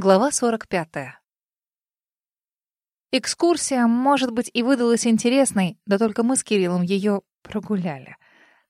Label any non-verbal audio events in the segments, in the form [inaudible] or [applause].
Глава 45. Экскурсия, может быть, и выдалась интересной, да только мы с Кириллом ее прогуляли.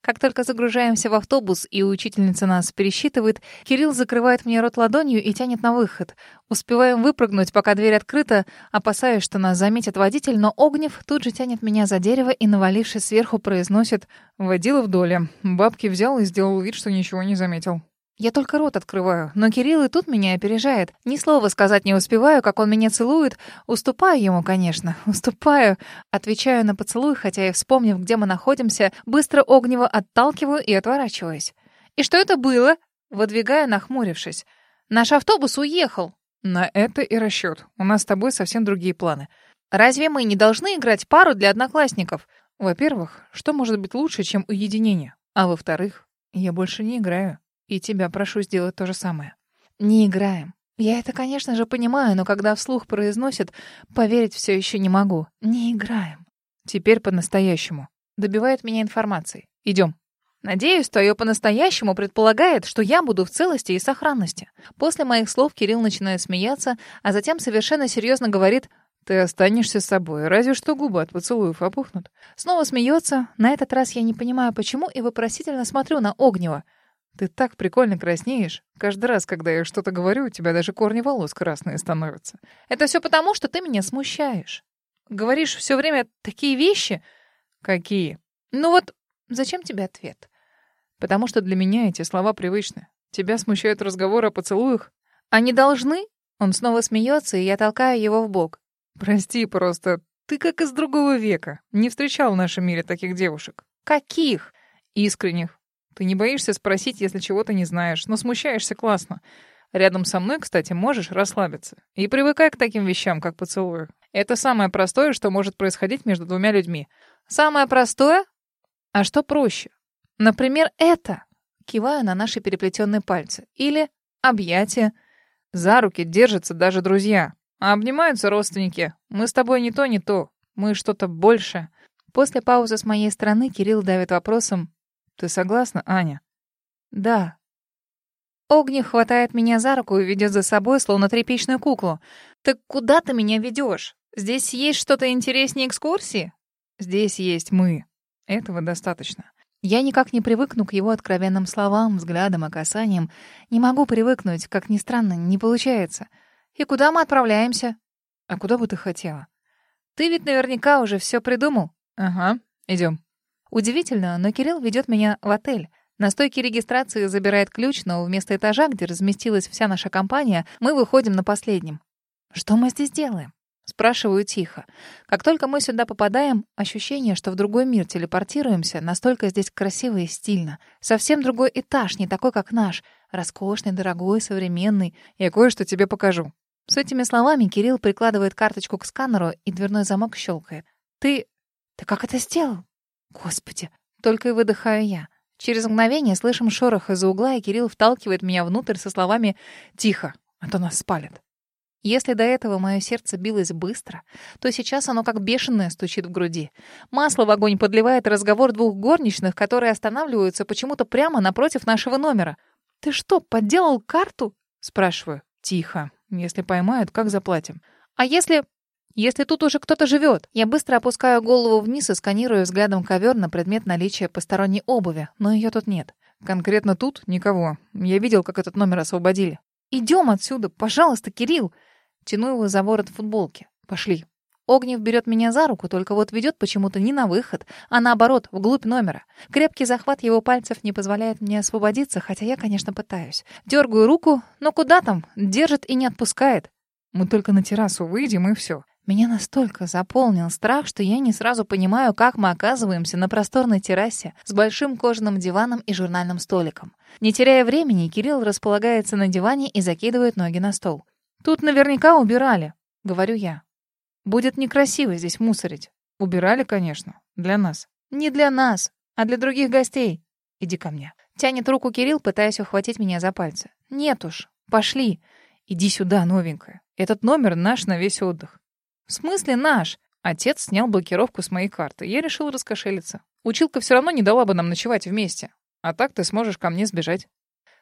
Как только загружаемся в автобус и учительница нас пересчитывает, Кирилл закрывает мне рот ладонью и тянет на выход. Успеваем выпрыгнуть, пока дверь открыта, опасаясь, что нас заметит водитель, но Огнев тут же тянет меня за дерево и, навалившись сверху, произносит «Водила в доле». Бабки взял и сделал вид, что ничего не заметил. Я только рот открываю, но Кирилл и тут меня опережает. Ни слова сказать не успеваю, как он меня целует. Уступаю ему, конечно, [laughs] уступаю. Отвечаю на поцелуй, хотя и вспомнив, где мы находимся, быстро огнево отталкиваю и отворачиваюсь. «И что это было?» Выдвигаю, нахмурившись. «Наш автобус уехал». На это и расчет. У нас с тобой совсем другие планы. Разве мы не должны играть пару для одноклассников? Во-первых, что может быть лучше, чем уединение? А во-вторых, я больше не играю. И тебя прошу сделать то же самое. Не играем. Я это, конечно же, понимаю, но когда вслух произносят, поверить все еще не могу. Не играем. Теперь по-настоящему. Добивает меня информацией. Идем. Надеюсь, твое по-настоящему предполагает, что я буду в целости и сохранности. После моих слов Кирилл начинает смеяться, а затем совершенно серьезно говорит «Ты останешься с собой, разве что губы от поцелуев опухнут». Снова смеется. На этот раз я не понимаю, почему, и вопросительно смотрю на Огнева. Ты так прикольно краснеешь. Каждый раз, когда я что-то говорю, у тебя даже корни волос красные становятся. Это все потому, что ты меня смущаешь. Говоришь все время такие вещи. Какие? Ну вот, зачем тебе ответ? Потому что для меня эти слова привычны. Тебя смущают разговоры о поцелуях? Они должны? Он снова смеется, и я толкаю его в бок. Прости просто, ты как из другого века. Не встречал в нашем мире таких девушек. Каких? Искренних, ты не боишься спросить, если чего-то не знаешь, но смущаешься классно. Рядом со мной, кстати, можешь расслабиться. И привыкай к таким вещам, как поцелуй. Это самое простое, что может происходить между двумя людьми. Самое простое? А что проще? Например, это. Киваю на наши переплетенные пальцы. Или объятия. За руки держатся даже друзья. А обнимаются родственники. Мы с тобой не то, не то. Мы что-то большее. После паузы с моей стороны Кирилл давит вопросом, ты согласна, Аня? Да. Огни хватает меня за руку и ведет за собой, словно тряпичную куклу. Так куда ты меня ведешь? Здесь есть что-то интереснее экскурсии? Здесь есть мы. Этого достаточно. Я никак не привыкну к его откровенным словам, взглядам и касаниям. Не могу привыкнуть, как ни странно, не получается. И куда мы отправляемся? А куда бы ты хотела? Ты ведь наверняка уже все придумал. Ага, идем. Удивительно, но Кирилл ведет меня в отель. На стойке регистрации забирает ключ, но вместо этажа, где разместилась вся наша компания, мы выходим на последнем. «Что мы здесь делаем?» Спрашиваю тихо. Как только мы сюда попадаем, ощущение, что в другой мир телепортируемся, настолько здесь красиво и стильно. Совсем другой этаж, не такой, как наш. Роскошный, дорогой, современный. Я кое-что тебе покажу. С этими словами Кирилл прикладывает карточку к сканеру, и дверной замок щелкает. «Ты... ты как это сделал?» Господи, только и выдыхаю я. Через мгновение слышим шорох из-за угла, и Кирилл вталкивает меня внутрь со словами «Тихо, а то нас спалят». Если до этого мое сердце билось быстро, то сейчас оно как бешеное стучит в груди. Масло в огонь подливает разговор двух горничных, которые останавливаются почему-то прямо напротив нашего номера. «Ты что, подделал карту?» — спрашиваю. «Тихо. Если поймают, как заплатим?» «А если если тут уже кто-то живет, я быстро опускаю голову вниз и сканирую взглядом ковер на предмет наличия посторонней обуви, но ее тут нет. Конкретно тут никого. Я видел, как этот номер освободили. Идем отсюда, пожалуйста, Кирилл. Тяну его за ворот футболки. Пошли. Огнев берет меня за руку, только вот ведет почему-то не на выход, а наоборот, вглубь номера. Крепкий захват его пальцев не позволяет мне освободиться, хотя я, конечно, пытаюсь. Дергаю руку, но куда там? Держит и не отпускает. Мы только на террасу выйдем, и все. Меня настолько заполнил страх, что я не сразу понимаю, как мы оказываемся на просторной террасе с большим кожаным диваном и журнальным столиком. Не теряя времени, Кирилл располагается на диване и закидывает ноги на стол. «Тут наверняка убирали», — говорю я. «Будет некрасиво здесь мусорить». «Убирали, конечно. Для нас». «Не для нас, а для других гостей. Иди ко мне». Тянет руку Кирилл, пытаясь ухватить меня за пальцы. «Нет уж. Пошли. Иди сюда, новенькая. Этот номер наш на весь отдых. «В смысле наш?» Отец снял блокировку с моей карты. Я решил раскошелиться. Училка все равно не дала бы нам ночевать вместе. А так ты сможешь ко мне сбежать.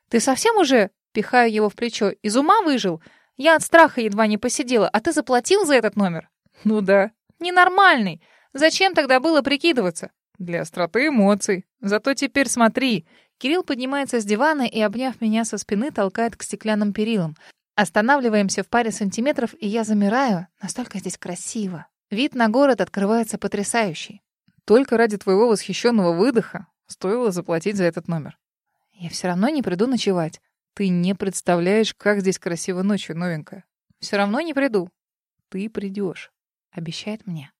«Ты совсем уже...» Пихаю его в плечо. «Из ума выжил? Я от страха едва не посидела, а ты заплатил за этот номер? Ну да. Ненормальный. Зачем тогда было прикидываться? Для остроты эмоций. Зато теперь смотри. Кирилл поднимается с дивана и, обняв меня со спины, толкает к стеклянным перилам. Останавливаемся в паре сантиметров, и я замираю. Настолько здесь красиво. Вид на город открывается потрясающий. Только ради твоего восхищенного выдоха стоило заплатить за этот номер. Я все равно не приду ночевать. Ты не представляешь, как здесь красиво ночью, новенькая. Все равно не приду. Ты придешь, обещает мне.